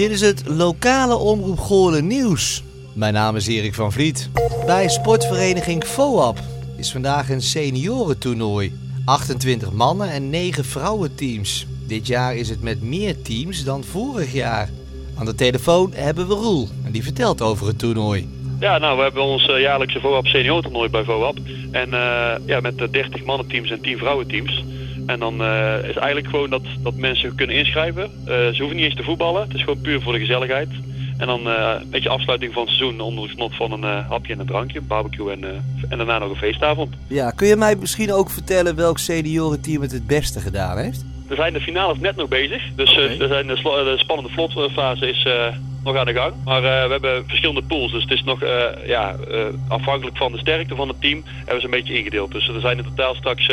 Dit is het lokale Omroep Goorlen nieuws. Mijn naam is Erik van Vliet. Bij sportvereniging FOAP is vandaag een seniorentoernooi. 28 mannen en 9 vrouwenteams. Dit jaar is het met meer teams dan vorig jaar. Aan de telefoon hebben we Roel en die vertelt over het toernooi. Ja, nou, we hebben ons uh, jaarlijkse VOAP seniorentoernooi bij VOAP. En uh, ja, met de 30 mannenteams en 10 vrouwenteams. En dan uh, is eigenlijk gewoon dat, dat mensen kunnen inschrijven. ze hoeven niet eens te voetballen. Het is gewoon puur voor de gezelligheid. En dan een beetje afsluiting van het seizoen onder het genot van een hapje en een drankje, een barbecue en, en daarna nog een feestavond. Ja, kun je mij misschien ook vertellen welk seniorenteam het het beste gedaan heeft? Er zijn de finales net nog bezig. Dus okay. er zijn de, de spannende vlotfase is nog aan de gang. Maar uh, we hebben verschillende pools, dus het is nog uh, ja, uh, afhankelijk van de sterkte van het team hebben ze een beetje ingedeeld. Dus er zijn in totaal straks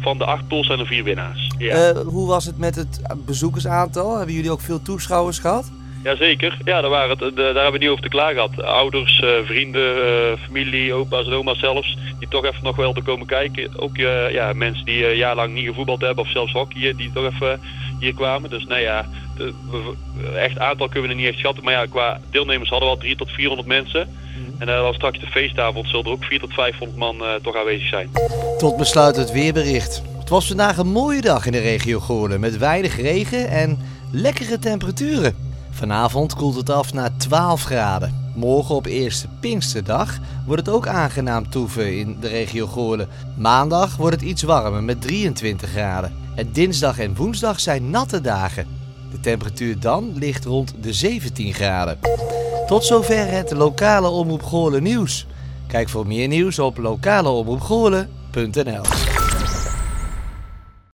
van de acht pools zijn er vier winnaars. Ja. hoe was het met het bezoekersaantal? Hebben jullie ook veel toeschouwers gehad? Jazeker, ja, daar, waren het, daar hebben we niet over te klagen gehad. Ouders, vrienden, familie, opa's en oma's zelfs, die toch even nog wel te komen kijken. Ook ja, mensen die een jaar lang niet gevoetbald hebben of zelfs hockey, die toch even hier kwamen. Dus nee ja, de, echt aantal kunnen we er niet echt schatten. Maar ja, qua deelnemers hadden we al 300 tot 400 mensen. En uh, dan straks de feestavond zullen er ook 400 tot 500 man uh, toch aanwezig zijn. Tot besluit het weerbericht. Het was vandaag een mooie dag in de regio Goorlen met weinig regen en lekkere temperaturen. Vanavond koelt het af naar 12 graden. Morgen op eerste Pinksterdag wordt het ook aangenaam toeven in de regio Goorlen. Maandag wordt het iets warmer met 23 graden. En dinsdag en woensdag zijn natte dagen. De temperatuur dan ligt rond de 17 graden. Tot zover het lokale Omroep Goorlen nieuws. Kijk voor meer nieuws op lokaleomroepgoorlen.nl